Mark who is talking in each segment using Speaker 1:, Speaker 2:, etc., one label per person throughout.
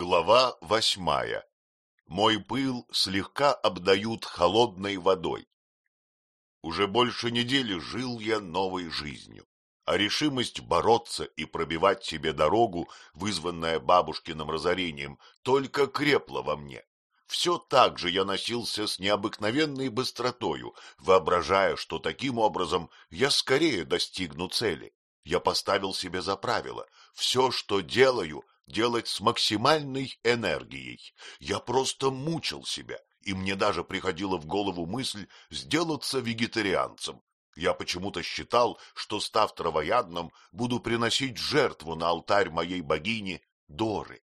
Speaker 1: Глава восьмая. Мой пыл слегка обдают холодной водой. Уже больше недели жил я новой жизнью, а решимость бороться и пробивать себе дорогу, вызванная бабушкиным разорением, только крепла во мне. Все так же я носился с необыкновенной быстротою, воображая, что таким образом я скорее достигну цели. Я поставил себе за правило — все, что делаю, делать с максимальной энергией. Я просто мучил себя, и мне даже приходила в голову мысль сделаться вегетарианцем. Я почему-то считал, что, став травоядным, буду приносить жертву на алтарь моей богини Доры.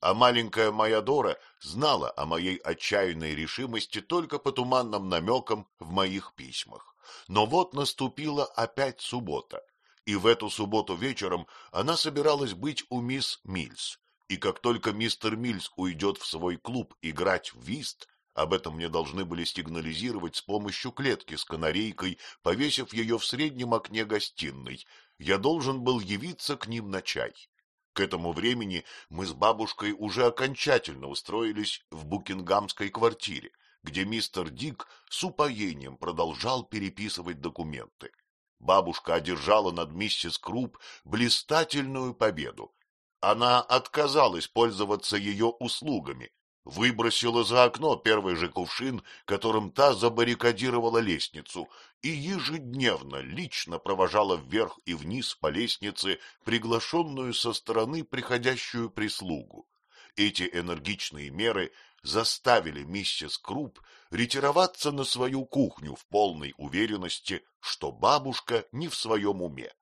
Speaker 1: А маленькая моя Дора знала о моей отчаянной решимости только по туманным намекам в моих письмах. Но вот наступила опять суббота, и в эту субботу вечером она собиралась быть у мисс Мильс. И как только мистер Мильс уйдет в свой клуб играть в вист, об этом мне должны были сигнализировать с помощью клетки с канарейкой, повесив ее в среднем окне гостиной, я должен был явиться к ним на чай. К этому времени мы с бабушкой уже окончательно устроились в букингамской квартире, где мистер Дик с упоением продолжал переписывать документы бабушка одержала над миссис Круп блистательную победу. Она отказалась пользоваться ее услугами, выбросила за окно первый же кувшин, которым та забаррикадировала лестницу, и ежедневно лично провожала вверх и вниз по лестнице приглашенную со стороны приходящую прислугу. Эти энергичные меры заставили миссис Круп ретироваться на свою кухню в полной уверенности, что бабушка не в своем уме.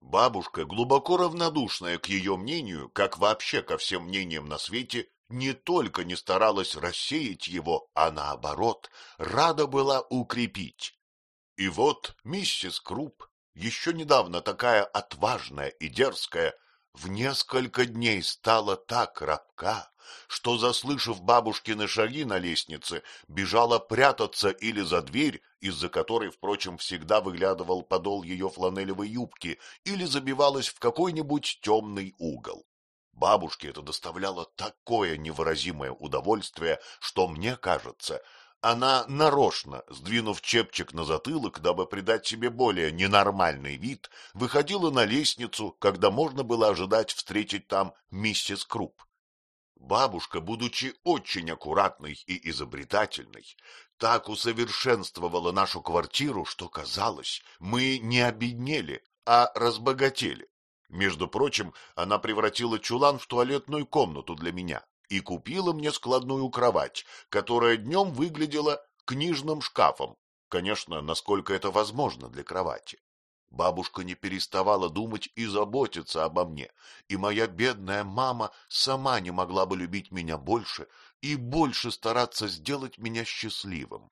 Speaker 1: Бабушка, глубоко равнодушная к ее мнению, как вообще ко всем мнениям на свете, не только не старалась рассеять его, а наоборот, рада была укрепить. И вот миссис Круп, еще недавно такая отважная и дерзкая, в несколько дней стала так рабка, что, заслышав бабушкины шаги на лестнице, бежала прятаться или за дверь, из-за которой, впрочем, всегда выглядывал подол ее фланелевой юбки, или забивалась в какой-нибудь темный угол. Бабушке это доставляло такое невыразимое удовольствие, что, мне кажется, она нарочно, сдвинув чепчик на затылок, дабы придать себе более ненормальный вид, выходила на лестницу, когда можно было ожидать встретить там миссис Круп. Бабушка, будучи очень аккуратной и изобретательной, так усовершенствовала нашу квартиру, что казалось, мы не обеднели, а разбогатели. Между прочим, она превратила чулан в туалетную комнату для меня и купила мне складную кровать, которая днем выглядела книжным шкафом, конечно, насколько это возможно для кровати. Бабушка не переставала думать и заботиться обо мне, и моя бедная мама сама не могла бы любить меня больше и больше стараться сделать меня счастливым.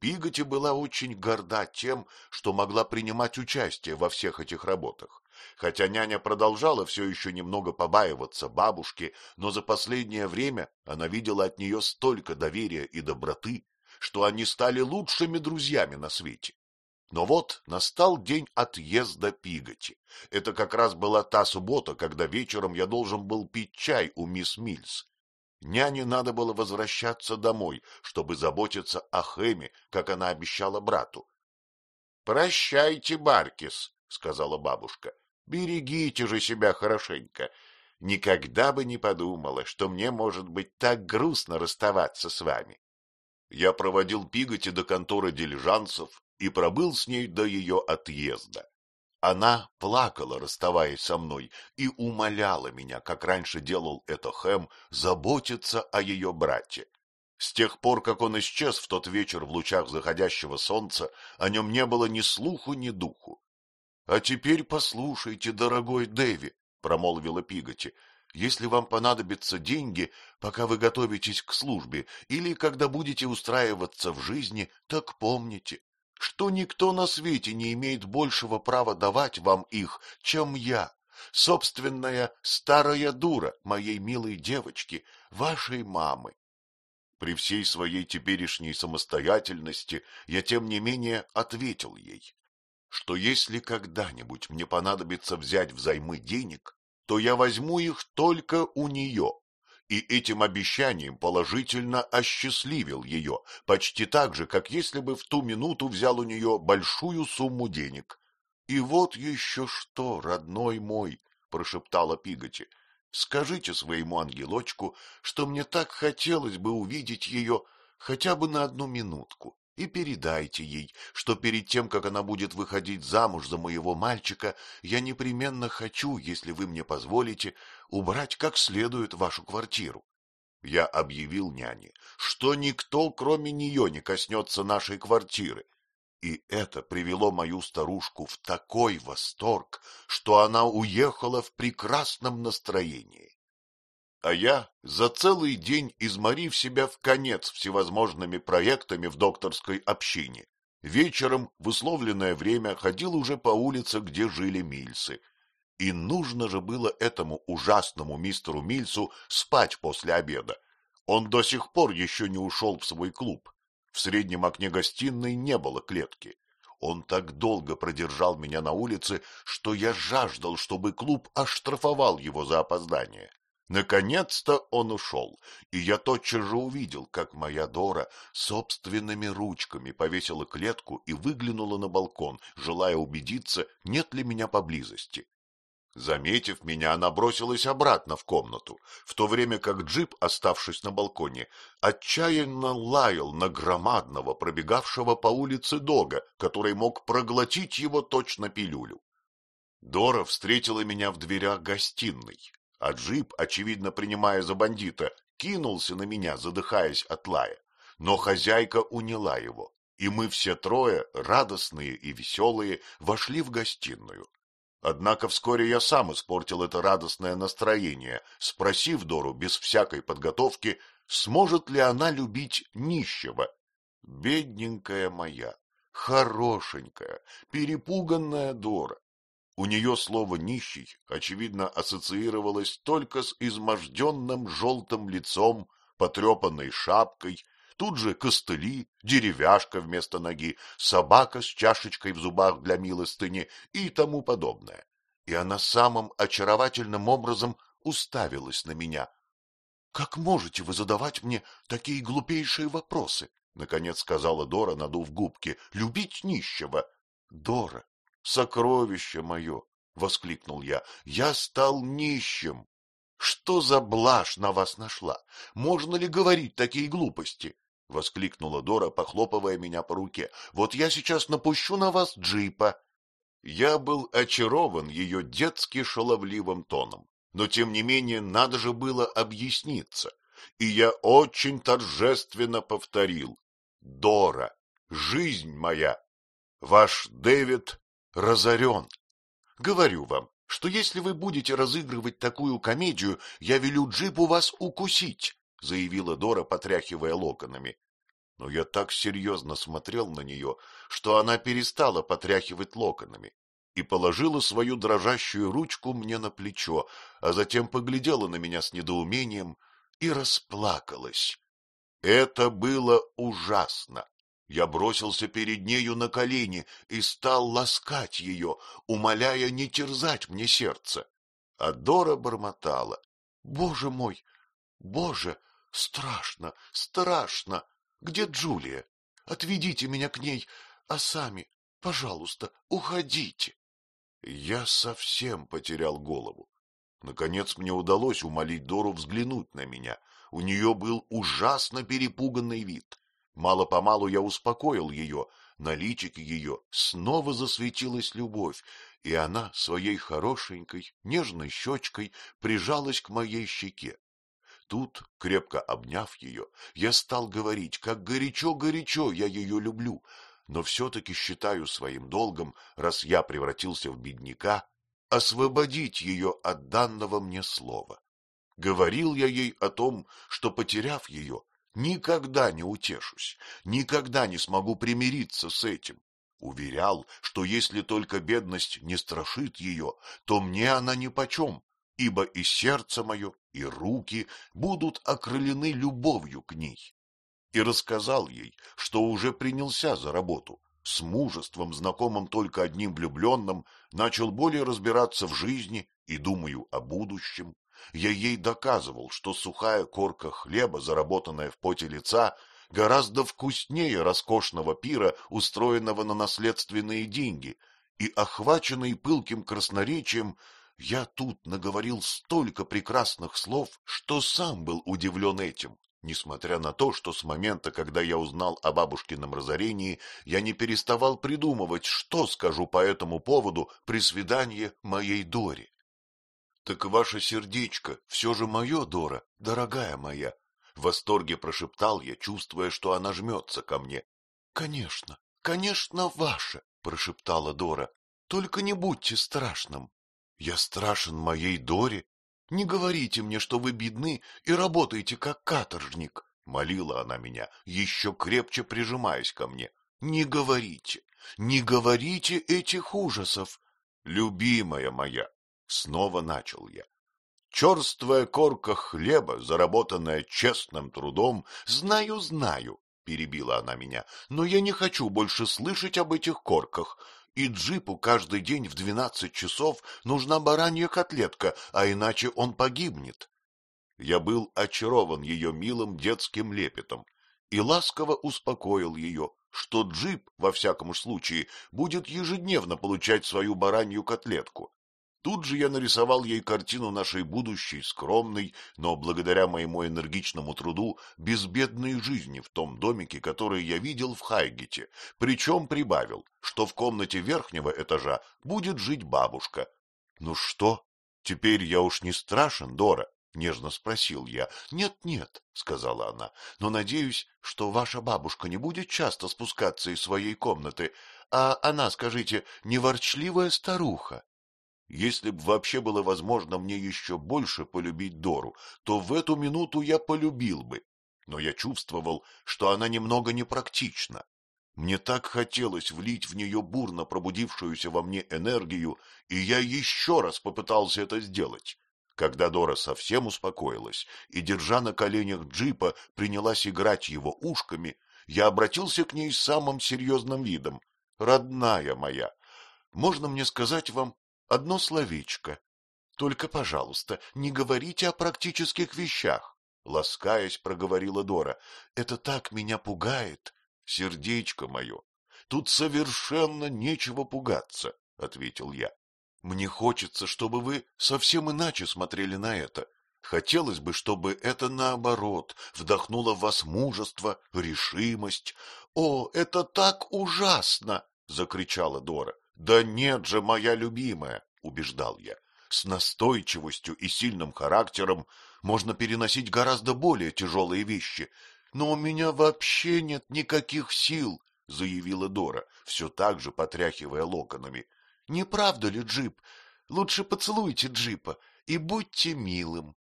Speaker 1: Пиготи была очень горда тем, что могла принимать участие во всех этих работах. Хотя няня продолжала все еще немного побаиваться бабушки, но за последнее время она видела от нее столько доверия и доброты, что они стали лучшими друзьями на свете. Но вот настал день отъезда Пиготи. Это как раз была та суббота, когда вечером я должен был пить чай у мисс Мильс. Няне надо было возвращаться домой, чтобы заботиться о Хэме, как она обещала брату. — Прощайте, Баркис, — сказала бабушка. — Берегите же себя хорошенько. Никогда бы не подумала, что мне может быть так грустно расставаться с вами. Я проводил Пиготи до конторы дилижансов и пробыл с ней до ее отъезда. Она плакала, расставаясь со мной, и умоляла меня, как раньше делал это Хэм, заботиться о ее брате. С тех пор, как он исчез в тот вечер в лучах заходящего солнца, о нем не было ни слуху, ни духу. — А теперь послушайте, дорогой Дэви, — промолвила Пиготи, — если вам понадобятся деньги, пока вы готовитесь к службе, или когда будете устраиваться в жизни, так помните, что никто на свете не имеет большего права давать вам их, чем я, собственная старая дура моей милой девочки, вашей мамы. При всей своей теперешней самостоятельности я, тем не менее, ответил ей, что если когда-нибудь мне понадобится взять взаймы денег, то я возьму их только у нее, и этим обещанием положительно осчастливил ее, почти так же, как если бы в ту минуту взял у нее большую сумму денег. — И вот еще что, родной мой, — прошептала Пиготи, — скажите своему ангелочку, что мне так хотелось бы увидеть ее хотя бы на одну минутку и передайте ей, что перед тем, как она будет выходить замуж за моего мальчика, я непременно хочу, если вы мне позволите, убрать как следует вашу квартиру. Я объявил няне, что никто, кроме нее, не коснется нашей квартиры. И это привело мою старушку в такой восторг, что она уехала в прекрасном настроении а я, за целый день изморив себя в конец всевозможными проектами в докторской общине, вечером в условленное время ходил уже по улице, где жили Мильсы. И нужно же было этому ужасному мистеру Мильсу спать после обеда. Он до сих пор еще не ушел в свой клуб. В среднем окне гостиной не было клетки. Он так долго продержал меня на улице, что я жаждал, чтобы клуб оштрафовал его за опоздание. Наконец-то он ушел, и я тотчас же увидел, как моя Дора собственными ручками повесила клетку и выглянула на балкон, желая убедиться, нет ли меня поблизости. Заметив меня, она бросилась обратно в комнату, в то время как джип, оставшись на балконе, отчаянно лаял на громадного, пробегавшего по улице дога, который мог проглотить его точно пилюлю. Дора встретила меня в дверях гостиной, а джип, очевидно принимая за бандита, кинулся на меня, задыхаясь от лая. Но хозяйка уняла его, и мы все трое, радостные и веселые, вошли в гостиную. Однако вскоре я сам испортил это радостное настроение, спросив Дору без всякой подготовки, сможет ли она любить нищего. Бедненькая моя, хорошенькая, перепуганная Дора. У нее слово «нищий» очевидно ассоциировалось только с изможденным желтым лицом, потрепанной шапкой, тут же костыли, деревяшка вместо ноги, собака с чашечкой в зубах для милостыни и тому подобное. И она самым очаровательным образом уставилась на меня. — Как можете вы задавать мне такие глупейшие вопросы? — наконец сказала Дора, надув губки. — Любить нищего? — Дора, Сокровище мое! — воскликнул я. — Я стал нищим. Что за блажь на вас нашла? Можно ли говорить такие глупости? — воскликнула Дора, похлопывая меня по руке. — Вот я сейчас напущу на вас джипа. Я был очарован ее детски шаловливым тоном, но тем не менее надо же было объясниться, и я очень торжественно повторил. Дора, жизнь моя, ваш Дэвид разорен. Говорю вам, что если вы будете разыгрывать такую комедию, я велю джипу вас укусить, — заявила Дора, потряхивая локонами. Но я так серьезно смотрел на нее, что она перестала потряхивать локонами и положила свою дрожащую ручку мне на плечо, а затем поглядела на меня с недоумением и расплакалась. Это было ужасно. Я бросился перед нею на колени и стал ласкать ее, умоляя не терзать мне сердце. А Дора бормотала. — Боже мой! Боже! Страшно! Страшно! Где Джулия? Отведите меня к ней, а сами, пожалуйста, уходите. Я совсем потерял голову. Наконец мне удалось умолить Дору взглянуть на меня. У нее был ужасно перепуганный вид. Мало-помалу я успокоил ее, на личике ее снова засветилась любовь, и она своей хорошенькой, нежной щечкой прижалась к моей щеке. Тут, крепко обняв ее, я стал говорить, как горячо-горячо я ее люблю, но все-таки считаю своим долгом, раз я превратился в бедняка, освободить ее от данного мне слова. Говорил я ей о том, что, потеряв ее, Никогда не утешусь, никогда не смогу примириться с этим. Уверял, что если только бедность не страшит ее, то мне она нипочем, ибо и сердце мое, и руки будут окрылены любовью к ней. И рассказал ей, что уже принялся за работу, с мужеством, знакомым только одним влюбленным, начал более разбираться в жизни и думаю о будущем, я ей доказывал, что сухая корка хлеба, заработанная в поте лица, гораздо вкуснее роскошного пира, устроенного на наследственные деньги, и, охваченный пылким красноречием, я тут наговорил столько прекрасных слов, что сам был удивлен этим, несмотря на то, что с момента, когда я узнал о бабушкином разорении, я не переставал придумывать, что скажу по этому поводу при свидании моей Доре. — Так ваше сердечко все же мое, Дора, дорогая моя, — в восторге прошептал я, чувствуя, что она жмется ко мне. — Конечно, конечно, ваше, — прошептала Дора, — только не будьте страшным. Я страшен моей Доре? Не говорите мне, что вы бедны и работаете как каторжник, — молила она меня, еще крепче прижимаясь ко мне. Не говорите, не говорите этих ужасов. Любимая моя, Снова начал я. Черствая корка хлеба, заработанная честным трудом, знаю, знаю, перебила она меня, но я не хочу больше слышать об этих корках. И джипу каждый день в двенадцать часов нужна баранья котлетка, а иначе он погибнет. Я был очарован ее милым детским лепетом и ласково успокоил ее, что джип, во всяком случае, будет ежедневно получать свою баранью котлетку. Тут же я нарисовал ей картину нашей будущей, скромной, но благодаря моему энергичному труду, безбедной жизни в том домике, который я видел в Хайгете, причем прибавил, что в комнате верхнего этажа будет жить бабушка. — Ну что, теперь я уж не страшен, Дора? — нежно спросил я. «Нет, — Нет-нет, — сказала она, — но надеюсь, что ваша бабушка не будет часто спускаться из своей комнаты, а она, скажите, не ворчливая старуха. Если б вообще было возможно мне еще больше полюбить Дору, то в эту минуту я полюбил бы. Но я чувствовал, что она немного непрактична. Мне так хотелось влить в нее бурно пробудившуюся во мне энергию, и я еще раз попытался это сделать. Когда Дора совсем успокоилась и, держа на коленях джипа, принялась играть его ушками, я обратился к ней с самым серьезным видом. — Родная моя, можно мне сказать вам одно словечко. Только, пожалуйста, не говорите о практических вещах. Ласкаясь, проговорила Дора. Это так меня пугает. Сердечко мое, тут совершенно нечего пугаться, ответил я. Мне хочется, чтобы вы совсем иначе смотрели на это. Хотелось бы, чтобы это, наоборот, вдохнуло в вас мужество, решимость. — О, это так ужасно! — закричала Дора. Да нет же, моя любимая, убеждал я. С настойчивостью и сильным характером можно переносить гораздо более тяжелые вещи. Но у меня вообще нет никаких сил, заявила Дора, все так же потряхивая локонами. Не правда ли, Джип? Лучше поцелуйте Джипа и будьте милым.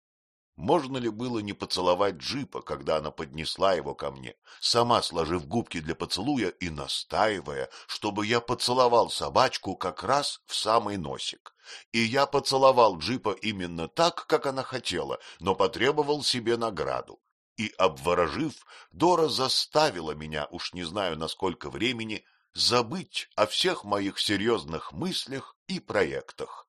Speaker 1: Можно ли было не поцеловать джипа, когда она поднесла его ко мне, сама сложив губки для поцелуя и настаивая, чтобы я поцеловал собачку как раз в самый носик. И я поцеловал джипа именно так, как она хотела, но потребовал себе награду. И, обворожив, Дора заставила меня, уж не знаю на сколько времени, забыть о всех моих серьезных мыслях и проектах.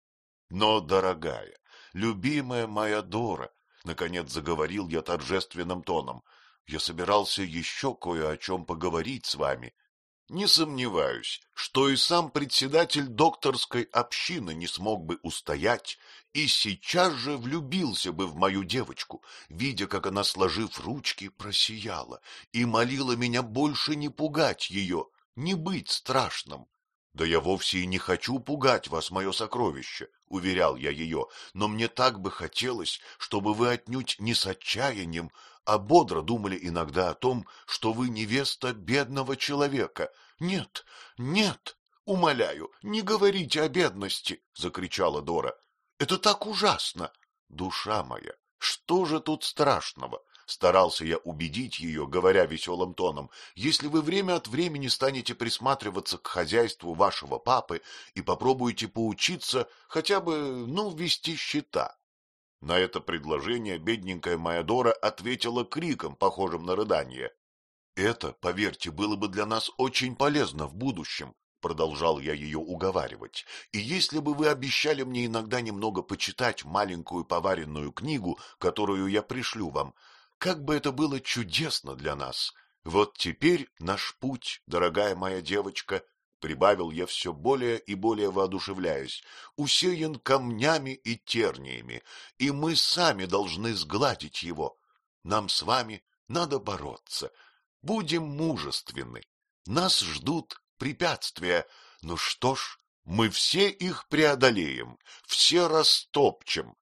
Speaker 1: Но, дорогая, любимая моя Дора, Наконец заговорил я торжественным тоном. Я собирался еще кое о чем поговорить с вами. Не сомневаюсь, что и сам председатель докторской общины не смог бы устоять и сейчас же влюбился бы в мою девочку, видя, как она, сложив ручки, просияла и молила меня больше не пугать ее, не быть страшным. Да я вовсе и не хочу пугать вас, мое сокровище, — уверял я ее, — но мне так бы хотелось, чтобы вы отнюдь не с отчаянием, а бодро думали иногда о том, что вы невеста бедного человека. Нет, нет, умоляю, не говорите о бедности, — закричала Дора. Это так ужасно. Душа моя, что же тут страшного? Старался я убедить ее, говоря веселым тоном, если вы время от времени станете присматриваться к хозяйству вашего папы и попробуете поучиться хотя бы, ну, вести счета. На это предложение бедненькая моя Дора ответила криком, похожим на рыдание. Это, поверьте, было бы для нас очень полезно в будущем, продолжал я ее уговаривать, и если бы вы обещали мне иногда немного почитать маленькую поваренную книгу, которую я пришлю вам, как бы это было чудесно для нас. Вот теперь наш путь, дорогая моя девочка, прибавил я все более и более воодушевляюсь, усеян камнями и терниями, и мы сами должны сгладить его. Нам с вами надо бороться. Будем мужественны. Нас ждут препятствия. Ну что ж, мы все их преодолеем, все растопчем.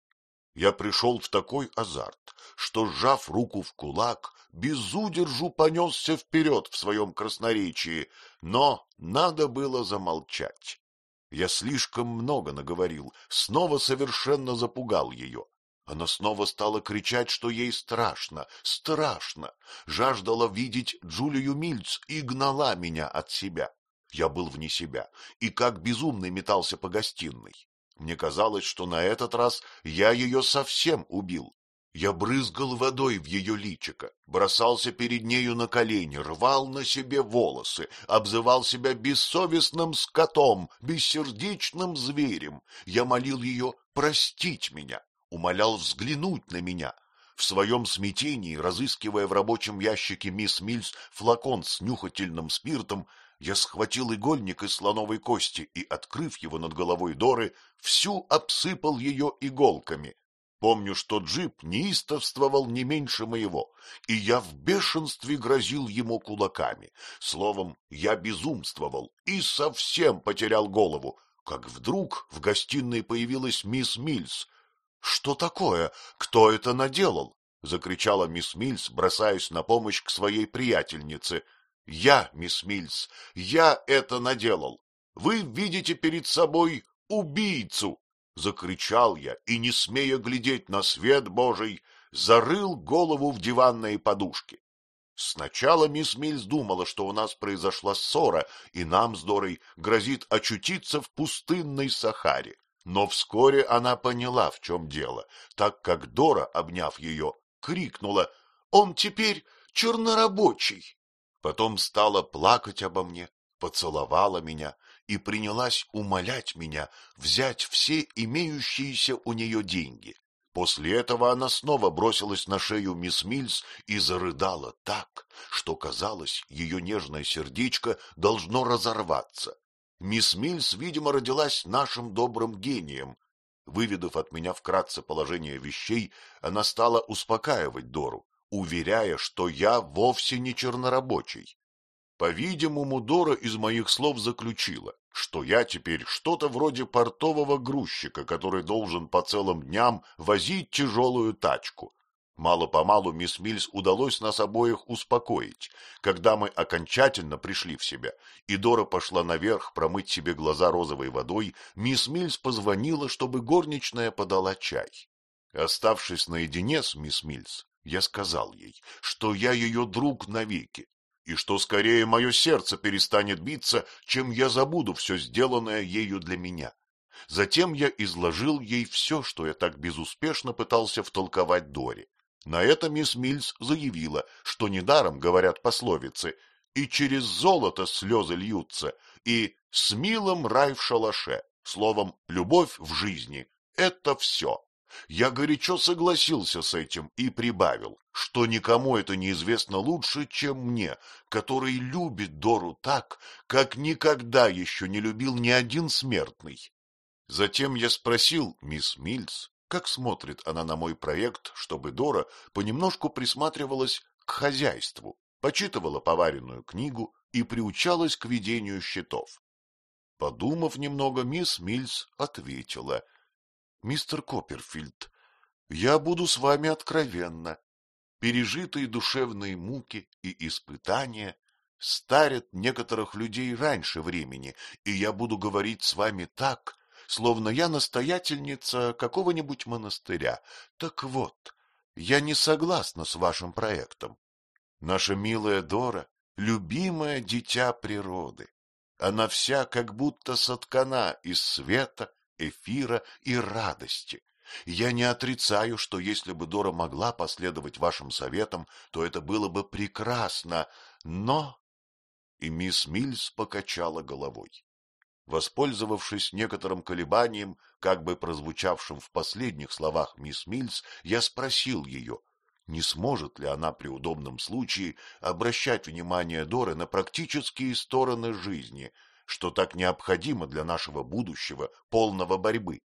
Speaker 1: Я пришел в такой азарт, что, сжав руку в кулак, без удержу понесся вперед в своем красноречии, но надо было замолчать. Я слишком много наговорил, снова совершенно запугал ее. Она снова стала кричать, что ей страшно, страшно, жаждала видеть Джулию Мильц и гнала меня от себя. Я был вне себя и как безумный метался по гостиной. Мне казалось, что на этот раз я ее совсем убил. Я брызгал водой в ее личико, бросался перед нею на колени, рвал на себе волосы, обзывал себя бессовестным скотом, бессердечным зверем. Я молил ее простить меня, умолял взглянуть на меня. В своем смятении, разыскивая в рабочем ящике мисс Мильс флакон с нюхательным спиртом, я схватил игольник из слоновой кости и, открыв его над головой Доры, всю обсыпал ее иголками. Помню, что джип неистовствовал не меньше моего, и я в бешенстве грозил ему кулаками. Словом, я безумствовал и совсем потерял голову, как вдруг в гостиной появилась мисс Мильс, что такое? Кто это наделал? — закричала мисс Мильс, бросаясь на помощь к своей приятельнице. — Я, мисс Мильс, я это наделал. Вы видите перед собой убийцу! — закричал я и, не смея глядеть на свет Божий, зарыл голову в диванные подушки. Сначала мисс Мильс думала, что у нас произошла ссора, и нам с Дорой грозит очутиться в пустынной Сахаре. Но вскоре она поняла, в чем дело, так как Дора, обняв ее, крикнула «Он теперь чернорабочий!» Потом стала плакать обо мне, поцеловала меня и принялась умолять меня взять все имеющиеся у нее деньги. После этого она снова бросилась на шею мисс Мильс и зарыдала так, что, казалось, ее нежное сердечко должно разорваться. Мисс Мильс, видимо, родилась нашим добрым гением. Выведав от меня вкратце положение вещей, она стала успокаивать Дору, уверяя, что я вовсе не чернорабочий. По-видимому, Дора из моих слов заключила, что я теперь что-то вроде портового грузчика, который должен по целым дням возить тяжелую тачку. Мало-помалу мисс Мильс удалось нас обоих успокоить, когда мы окончательно пришли в себя, и Дора пошла наверх промыть себе глаза розовой водой, мисс Мильс позвонила, чтобы горничная подала чай. Оставшись наедине с мисс Мильс, я сказал ей, что я ее друг навеки, и что скорее мое сердце перестанет биться, чем я забуду все сделанное ею для меня. Затем я изложил ей все, что я так безуспешно пытался втолковать Доре. На это мисс Мильс заявила, что недаром говорят пословицы «и через золото слезы льются», и «с милым рай в шалаше», словом «любовь в жизни» — это все. Я горячо согласился с этим и прибавил, что никому это неизвестно лучше, чем мне, который любит Дору так, как никогда еще не любил ни один смертный. Затем я спросил мисс Мильс, как смотрит она на мой проект, чтобы Дора понемножку присматривалась к хозяйству, почитывала поваренную книгу и приучалась к ведению счетов? Подумав немного, мисс Мильс ответила. — Мистер Копперфильд, я буду с вами откровенна. Пережитые душевные муки и испытания старят некоторых людей раньше времени, и я буду говорить с вами так, словно я настоятельница какого-нибудь монастыря. Так вот, я не согласна с вашим проектом. Наша милая Дора — любимое дитя природы. Она вся как будто соткана из света, эфира и радости. Я не отрицаю, что если бы Дора могла последовать вашим советам, то это было бы прекрасно, но... И мисс Мильс покачала головой. Воспользовавшись некоторым колебанием, как бы прозвучавшим в последних словах мисс Мильс, я спросил ее, не сможет ли она при удобном случае обращать внимание Доры на практические стороны жизни, что так необходимо для нашего будущего, полного борьбы.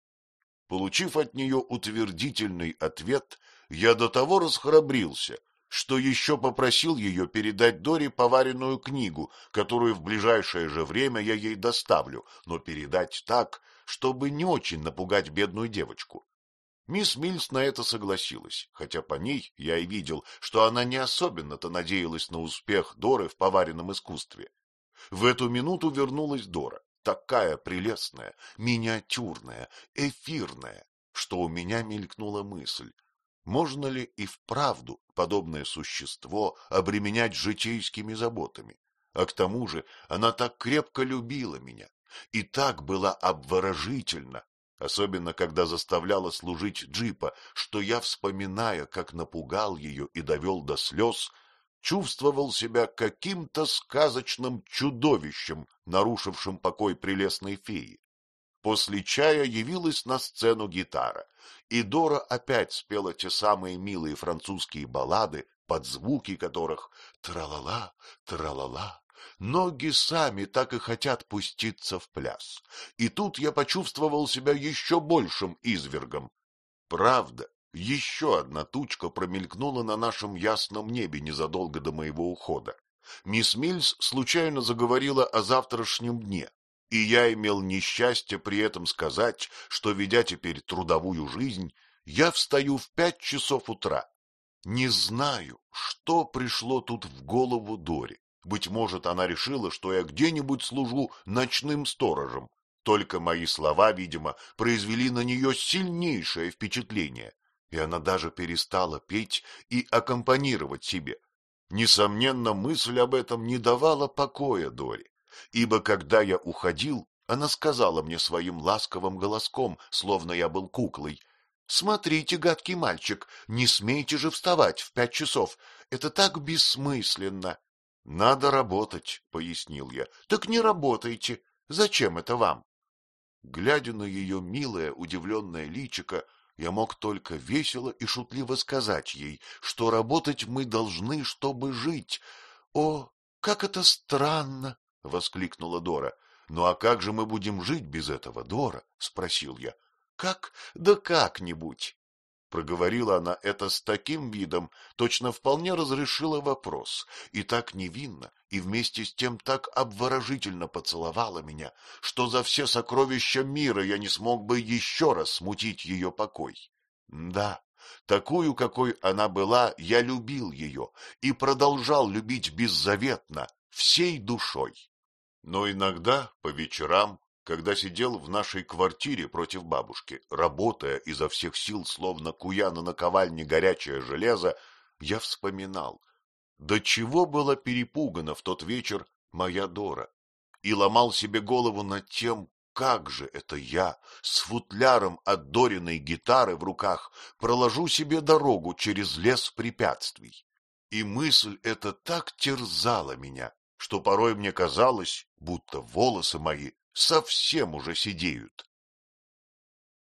Speaker 1: Получив от нее утвердительный ответ, я до того расхрабрился, что еще попросил ее передать Доре поваренную книгу, которую в ближайшее же время я ей доставлю, но передать так, чтобы не очень напугать бедную девочку. Мисс Мильс на это согласилась, хотя по ней я и видел, что она не особенно-то надеялась на успех Доры в поваренном искусстве. В эту минуту вернулась Дора, такая прелестная, миниатюрная, эфирная, что у меня мелькнула мысль, можно ли и вправду подобное существо обременять житейскими заботами? А к тому же она так крепко любила меня и так была обворожительна, особенно когда заставляла служить джипа, что я, вспоминая, как напугал ее и довел до слез, чувствовал себя каким-то сказочным чудовищем, нарушившим покой прелестной феи. После чая явилась на сцену гитара, и Дора опять спела те самые милые французские баллады, под звуки которых «тра-ла-ла, тра-ла-ла», ноги сами так и хотят пуститься в пляс. И тут я почувствовал себя еще большим извергом. Правда, еще одна тучка промелькнула на нашем ясном небе незадолго до моего ухода. Мисс Мильс случайно заговорила о завтрашнем дне, и я имел несчастье при этом сказать, что, ведя теперь трудовую жизнь, я встаю в пять часов утра. Не знаю, что пришло тут в голову Дори. Быть может, она решила, что я где-нибудь служу ночным сторожем. Только мои слова, видимо, произвели на нее сильнейшее впечатление, и она даже перестала петь и аккомпанировать себе. Несомненно, мысль об этом не давала покоя Дори ибо когда я уходил, она сказала мне своим ласковым голоском, словно я был куклой, «Смотрите, гадкий мальчик, не смейте же вставать в пять часов, это так бессмысленно». «Надо работать», — пояснил я. «Так не работайте. Зачем это вам?» Глядя на ее милое, удивленное личико, я мог только весело и шутливо сказать ей, что работать мы должны, чтобы жить. О, как это странно! — воскликнула Дора. — Ну а как же мы будем жить без этого, Дора? — спросил я. — Как? Да как-нибудь. Проговорила она это с таким видом, точно вполне разрешила вопрос, и так невинно, и вместе с тем так обворожительно поцеловала меня, что за все сокровища мира я не смог бы еще раз смутить ее покой. Да, такую, какой она была, я любил ее и продолжал любить беззаветно, всей душой. Но иногда, по вечерам, когда сидел в нашей квартире против бабушки, работая изо всех сил, словно куя на наковальне горячее железо, я вспоминал, до чего была перепугана в тот вечер моя Дора, и ломал себе голову над тем, как же это я с футляром от Дориной гитары в руках проложу себе дорогу через лес препятствий. И мысль эта так терзала меня, что порой мне казалось, будто волосы мои совсем уже сидеют.